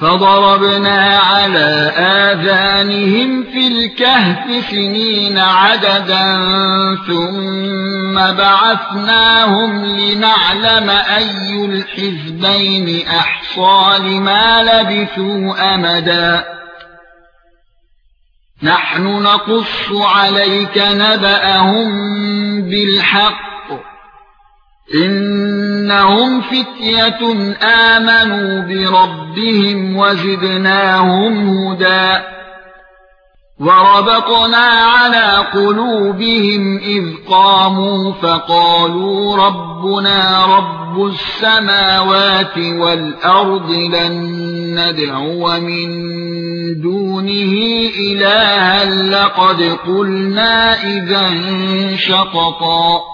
فَضَرَبْنَا عَلَى آذَانِهِمْ فِي الْكَهْفِ سِنِينَ عَدَدًا ثُمَّ بَعَثْنَاهُمْ لِنَعْلَمَ أَيُّ الْحِزْبَيْنِ أَحْصَى لِمَا لَبِثُوا أَمَدًا. نَحْنُ نَقُصُّ عَلَيْكَ نَبَأَهُم بِالْحَقِّ إنهم فتية آمنوا بربهم وزدناهم هدى وربطنا على قلوبهم إذ قاموا فقالوا ربنا رب السماوات والأرض لن ندعو من دونه إلها لقد قلنا إذا شططا